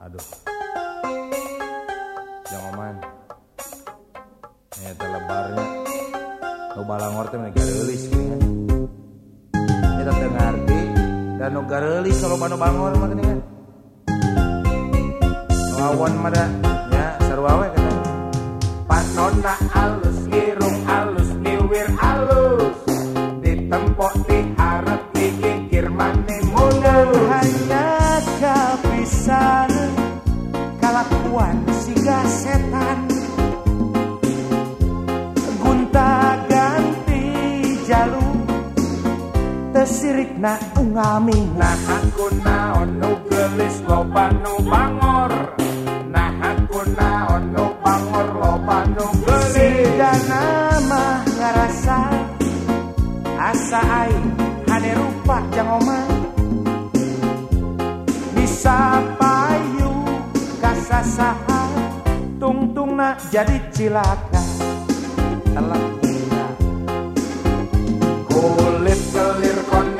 Aduh. Jangan oman. Eta lebarnya. Nu balangor teh mah gareulis geuning. Eta teu ngarti dan nu gareulis kalau nu bangor mah geuning. Lawan mah da nya sarua we kata. Panonna alus irung alus niwir alus ditempok diharap dikikir mane mundur hanya kepisan kalakuan siga setan. Gunta ganti jalur tesirik na ungami. Nah aku naon nu gelis loba nu bangor. Nah aku naon nu bangor loba nu gelis. Sidana mah ngarasa. Asa aing hade rupa jang omah bisa kasasaha tungtungna jadi cilaka. Telah Kulit kelir koneng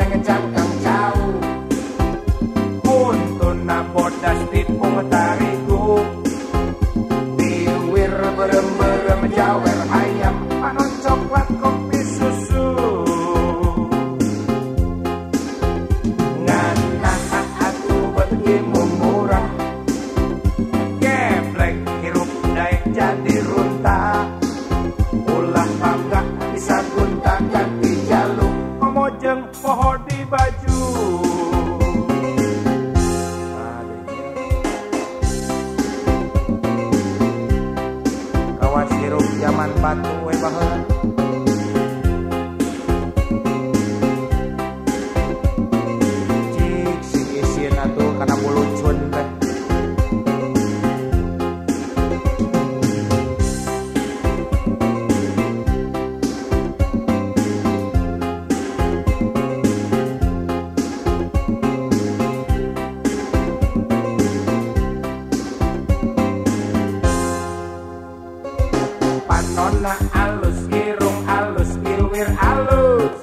jeng pohon di baju. Kawas sirup zaman batu we baheula. Panona alus, irung alus, iwir alus.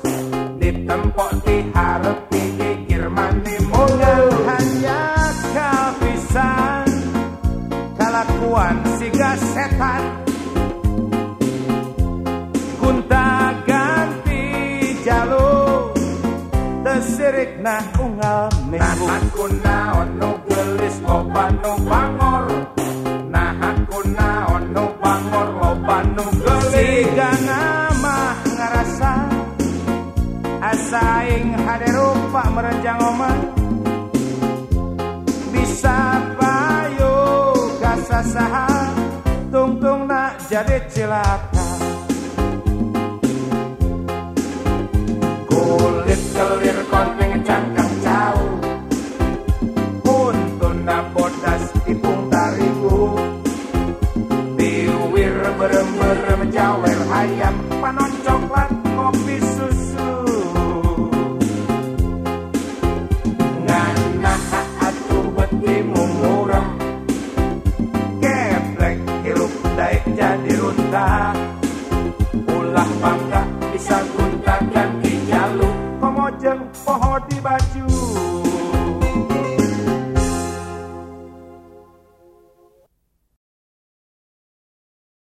Ditempok diharap dikikir mani mundur hanya kepisan kalakuan siga setan. Gunta ganti jalur unggal Nah minggu. Aku naon hade rupa merenjang omah bisa payu kasasaha tungtung nak jadi cilaka. Kulit kelir koneng cangkang jauh. Kuntuna bodas tipung tariku Tiwir berem-berem jawer ayam Panon Ulah bangga bisa gunta ganti jaluk Komojeng poho di baju